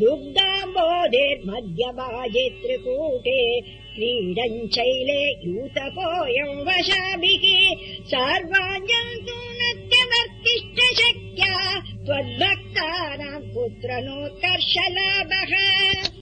दुग्धाम्बोधेर्मध्यभाजे त्रिकूटे क्रीडन् चैले यूतपोऽयम् वशाभिः सार्वाजन्तु नत्यवर्तिश्च शक्या त्वद्भक्तानाम् पुत्र नोत्कर्षल